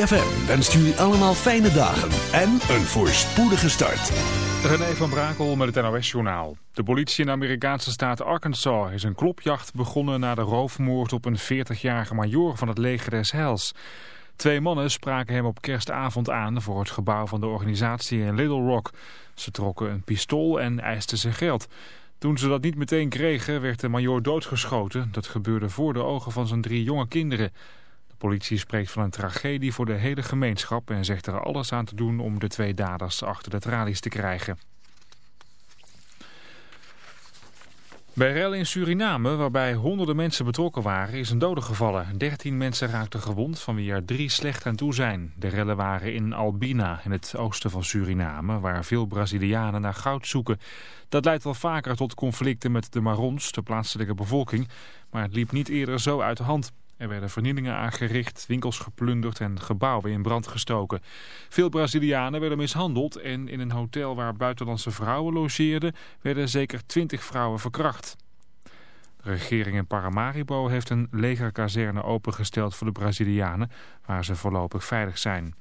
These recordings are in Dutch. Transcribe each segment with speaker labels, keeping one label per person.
Speaker 1: ZFM wenst jullie allemaal fijne dagen en een voorspoedige start.
Speaker 2: René van Brakel met het NOS-journaal. De politie in de Amerikaanse staat Arkansas is een klopjacht begonnen... na de roofmoord op een 40-jarige majoor van het leger des Heils. Twee mannen spraken hem op kerstavond aan voor het gebouw van de organisatie in Little Rock. Ze trokken een pistool en eisten zijn geld. Toen ze dat niet meteen kregen, werd de majoor doodgeschoten. Dat gebeurde voor de ogen van zijn drie jonge kinderen. Politie spreekt van een tragedie voor de hele gemeenschap... en zegt er alles aan te doen om de twee daders achter de tralies te krijgen. Bij rellen in Suriname, waarbij honderden mensen betrokken waren, is een dode gevallen. Dertien mensen raakten gewond, van wie er drie slecht aan toe zijn. De rellen waren in Albina, in het oosten van Suriname, waar veel Brazilianen naar goud zoeken. Dat leidt wel vaker tot conflicten met de Marons, de plaatselijke bevolking, maar het liep niet eerder zo uit de hand. Er werden vernielingen aangericht, winkels geplunderd en gebouwen in brand gestoken. Veel Brazilianen werden mishandeld en in een hotel waar buitenlandse vrouwen logeerden... werden zeker twintig vrouwen verkracht. De regering in Paramaribo heeft een legerkazerne opengesteld voor de Brazilianen... waar ze voorlopig veilig zijn.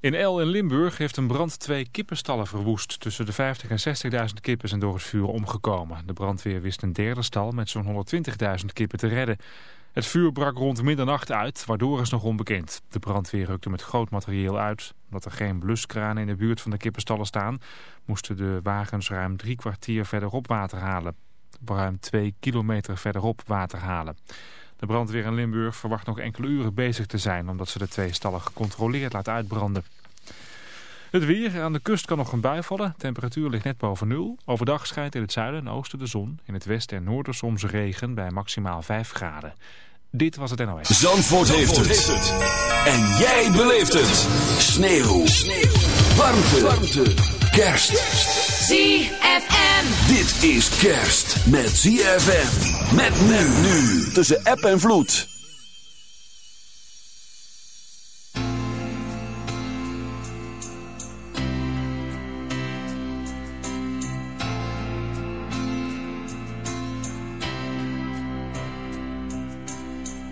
Speaker 2: In El in Limburg heeft een brand twee kippenstallen verwoest. Tussen de 50 en 60.000 kippen zijn door het vuur omgekomen. De brandweer wist een derde stal met zo'n 120.000 kippen te redden. Het vuur brak rond middernacht uit, waardoor is nog onbekend. De brandweer rukte met groot materieel uit. Omdat er geen bluskranen in de buurt van de kippenstallen staan... moesten de wagens ruim drie kwartier verderop water halen. Ruim twee kilometer verderop water halen. De brandweer in Limburg verwacht nog enkele uren bezig te zijn... omdat ze de twee stallen gecontroleerd laat uitbranden. Het weer. Aan de kust kan nog een bui vallen. Temperatuur ligt net boven nul. Overdag schijnt in het zuiden en oosten de zon. In het westen en noorden soms regen bij maximaal 5 graden. Dit was het NOS.
Speaker 1: Zandvoort, heeft, het. En jij beleeft het. Sneeuw. Sneeuw. Warmte. Warmte. Kerst.
Speaker 3: ZFM.
Speaker 1: Dit is kerst met ZFM. Met men nu. Tussen app en vloed.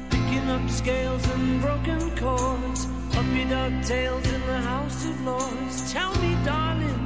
Speaker 4: Picking up scales and broken chords. Puppy dog tails in the house of lords. Tell me, darling,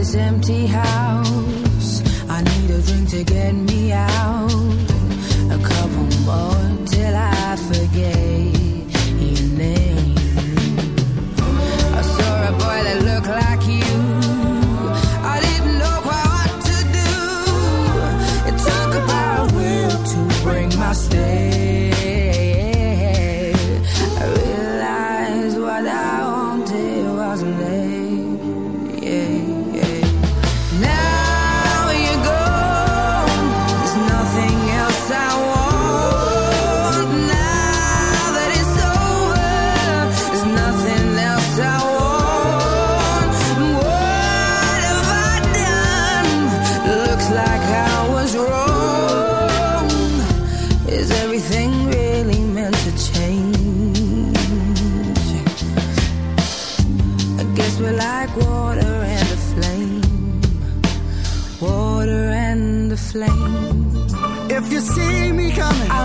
Speaker 4: this empty house. I need a drink to get me out. A couple more till I forget.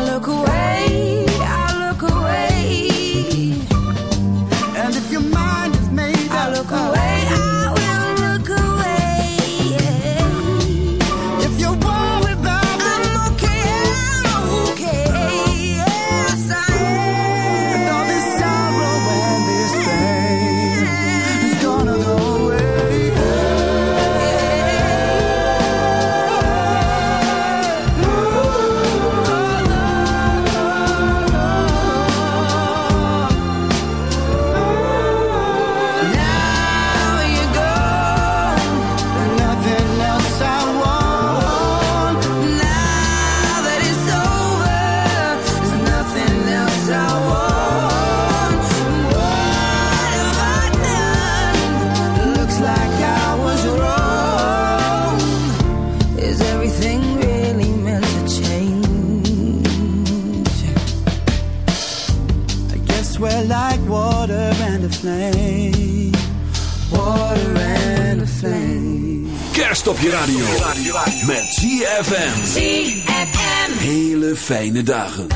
Speaker 4: look away. ZFM. ZFM. Hele
Speaker 1: fijne dagen.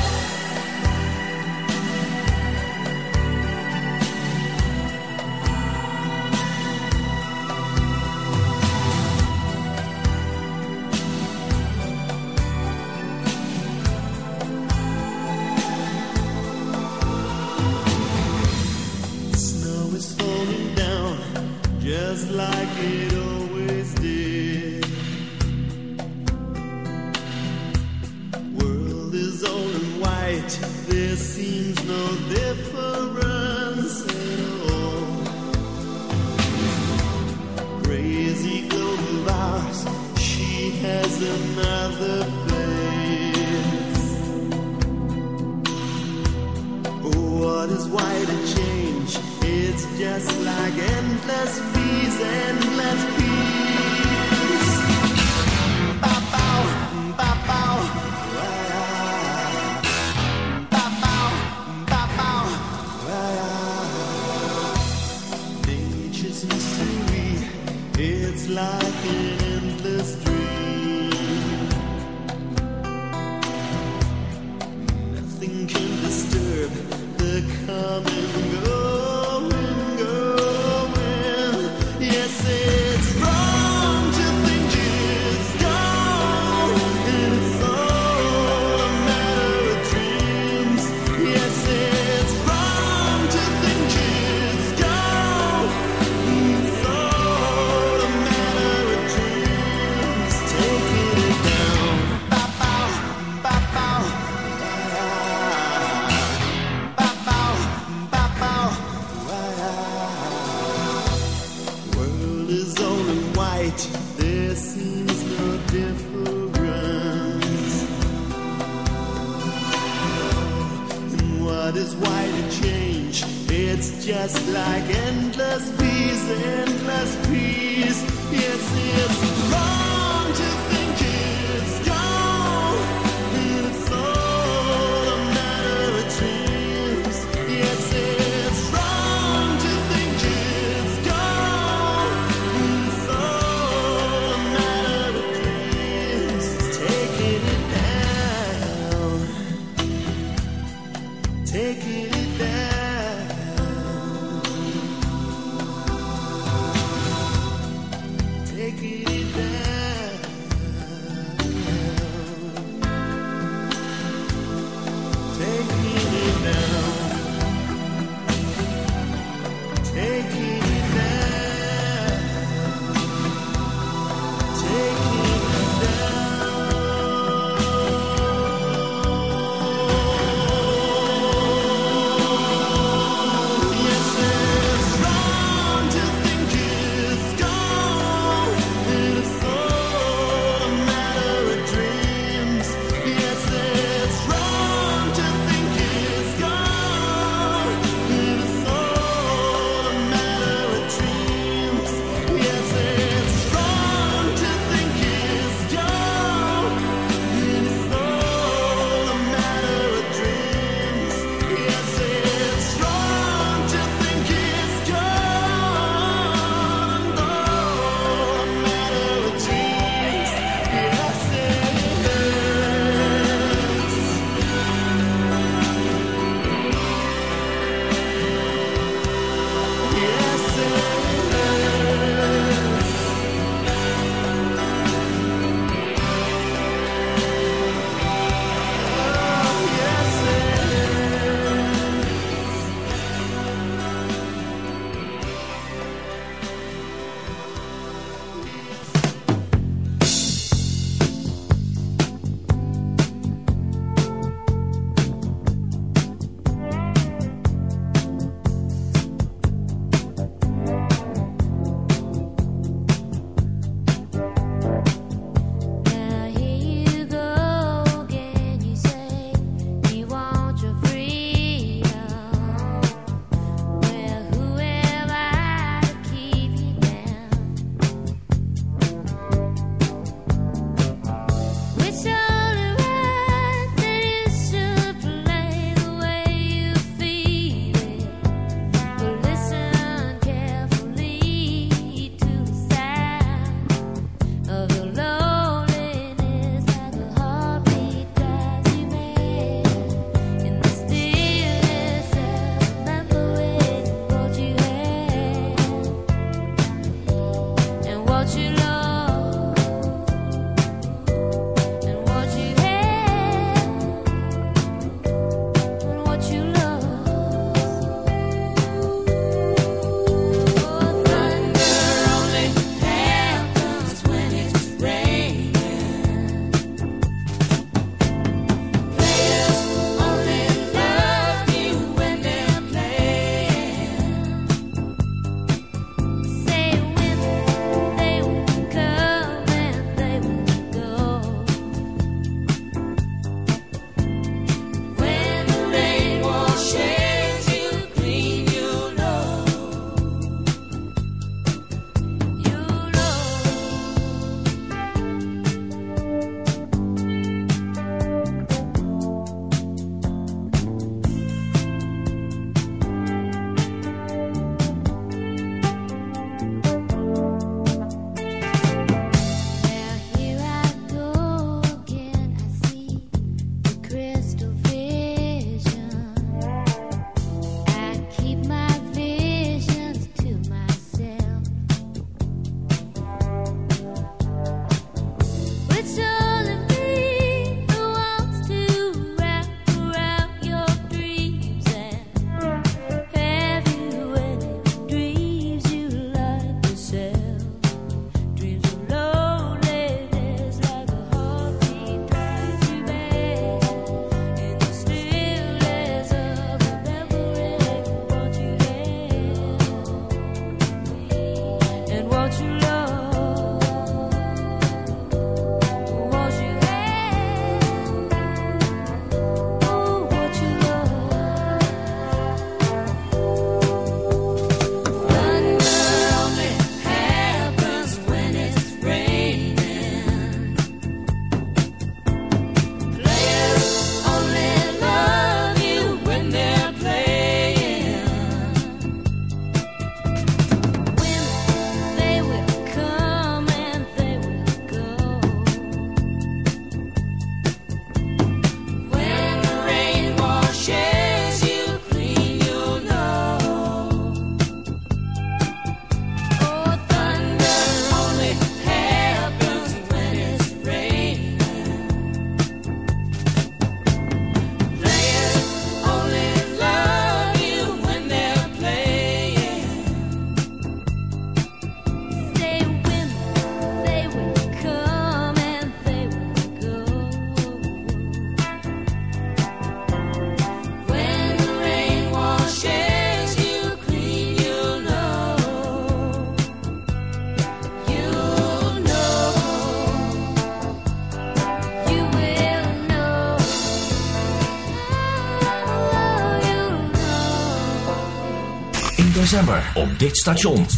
Speaker 5: December op dit station.
Speaker 4: Last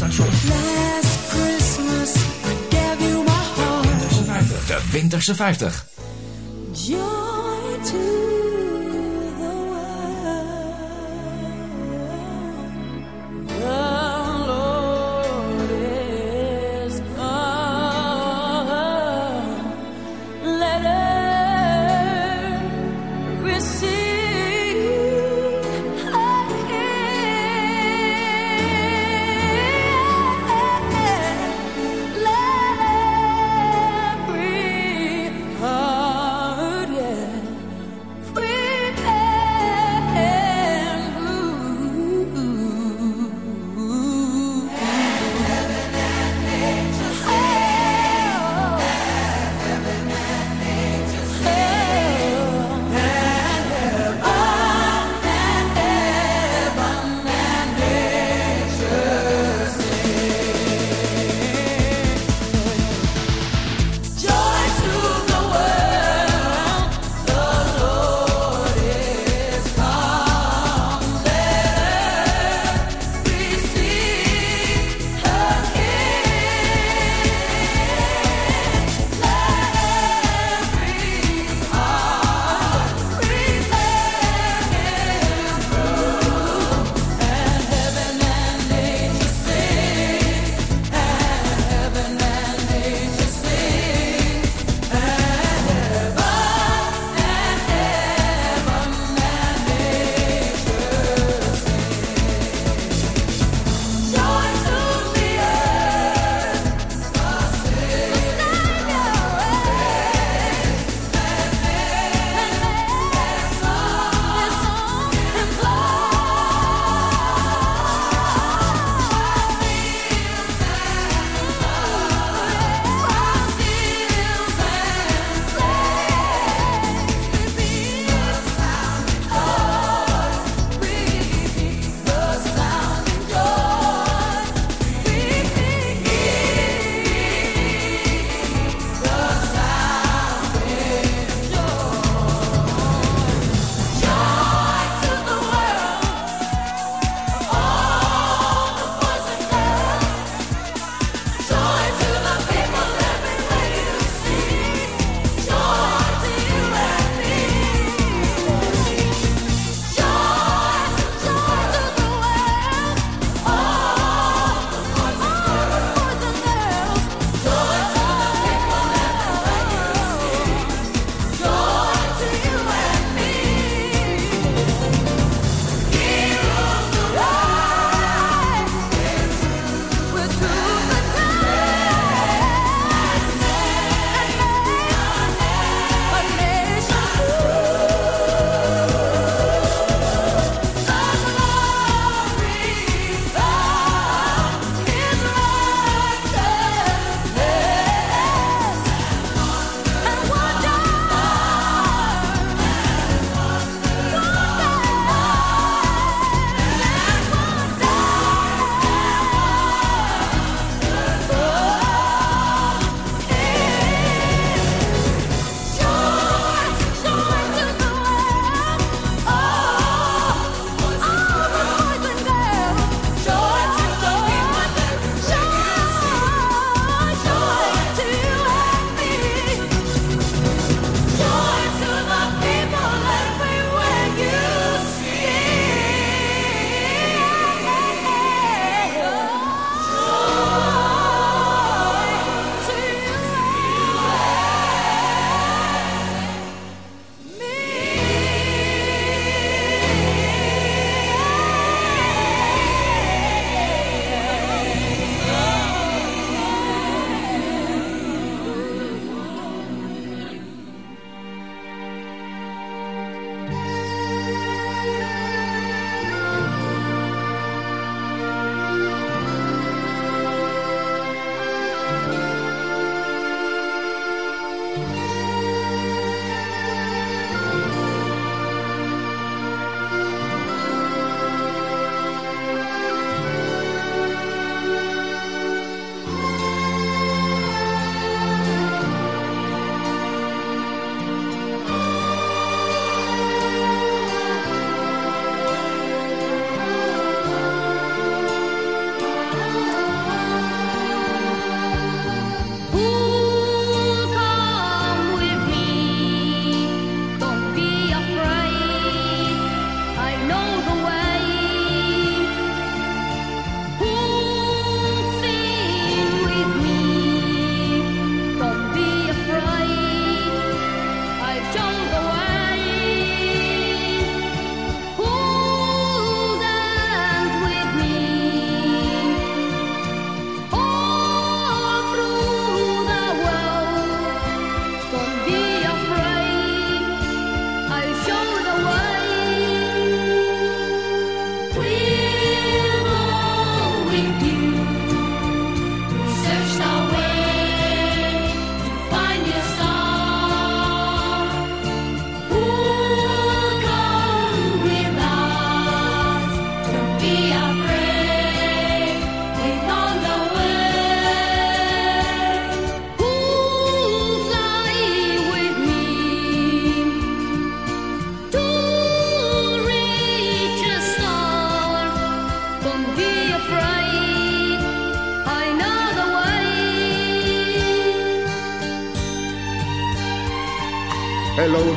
Speaker 4: Christmas I gave you my heart.
Speaker 5: De Winterse 50.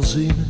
Speaker 6: gezien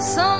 Speaker 4: Some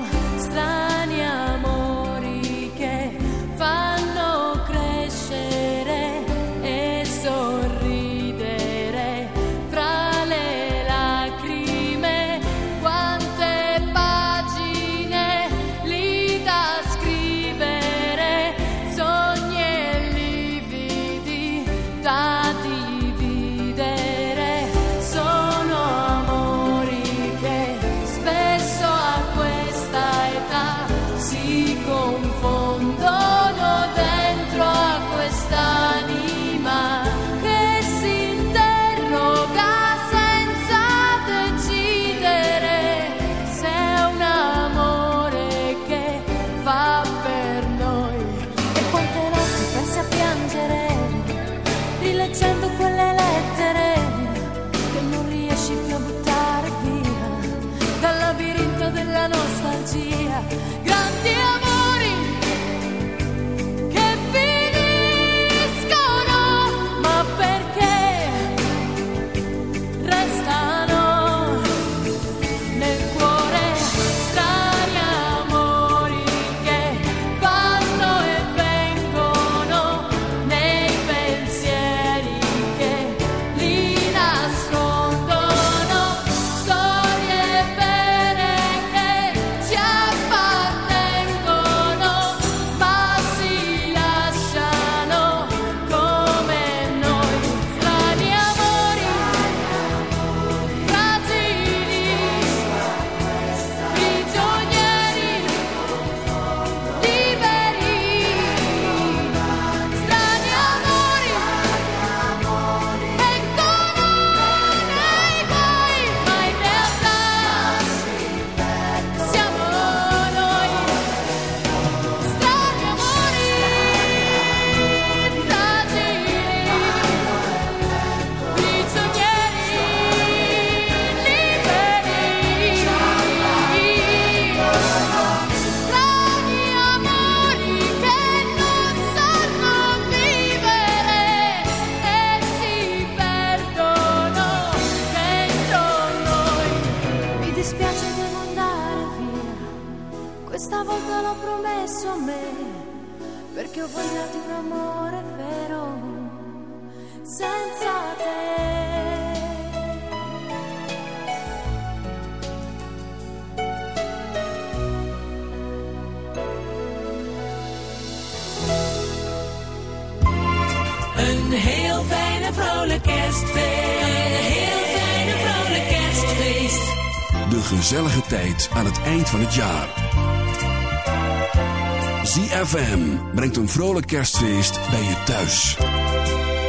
Speaker 4: een vrolijk kerstfeest
Speaker 1: bij je thuis.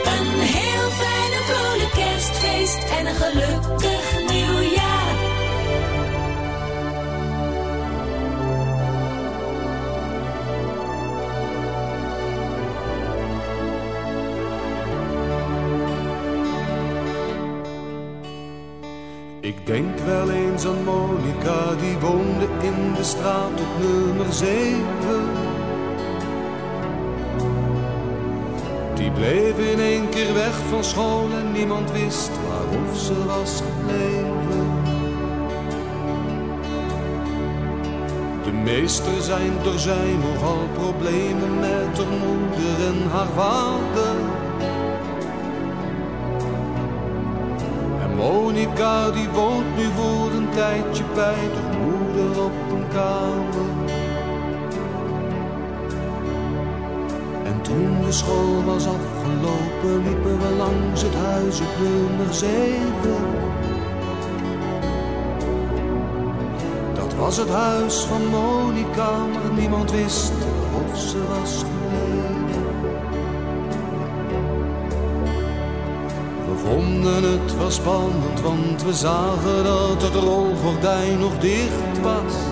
Speaker 4: Een heel fijne vrolijk kerstfeest en een gelukkig nieuwjaar.
Speaker 3: Ik denk wel eens aan Monica, die woonde in de straat op nummer 7. Die bleef in één keer weg van school en niemand wist waarof ze was gebleven. De meester zijn er zijn nogal problemen met haar moeder en haar vader. En Monica die woont nu voor een tijdje bij de moeder op een kamer. De school was afgelopen liepen we langs het huis op nummer zeven. was het huis van Monica, maar niemand wist of ze was gebleven. We vonden het wel spannend, want we zagen dat het rolgordijn nog dicht was.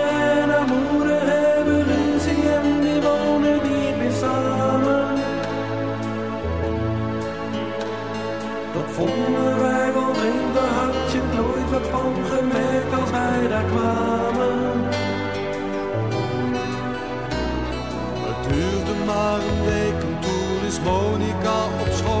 Speaker 3: Week en toen is Monica op school